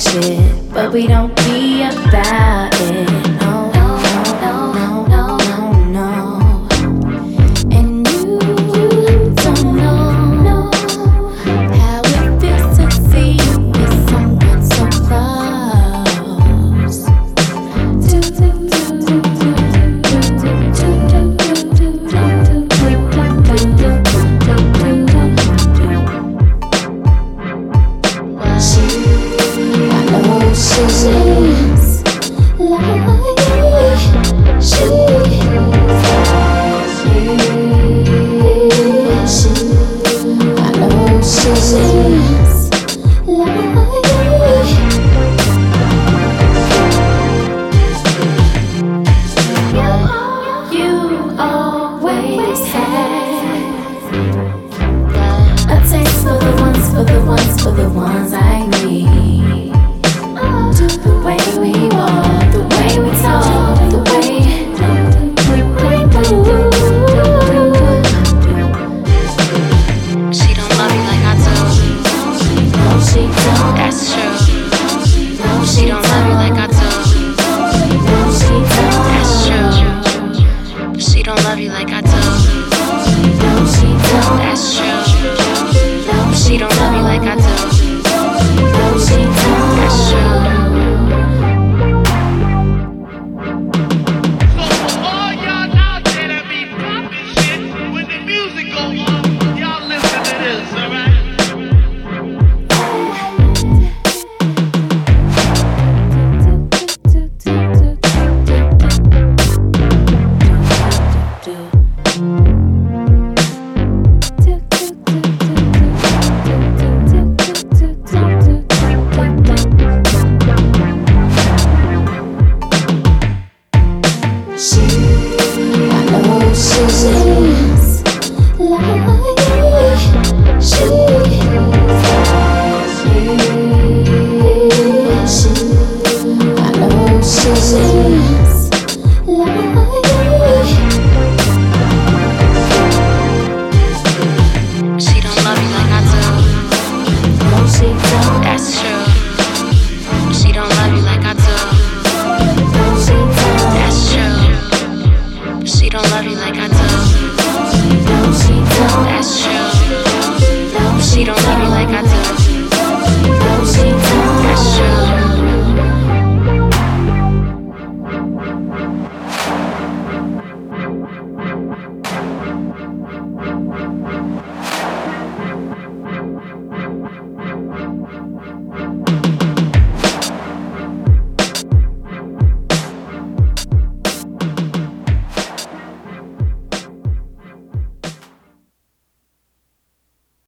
shit, but we don't be about it. No, no, no, no, no, no. And you don't know how it feels to see with someone so close. Do, do, do, do, do, do, do, do, do, do emotions. don't love you like I do. That's true. She don't love you like I do. That's true.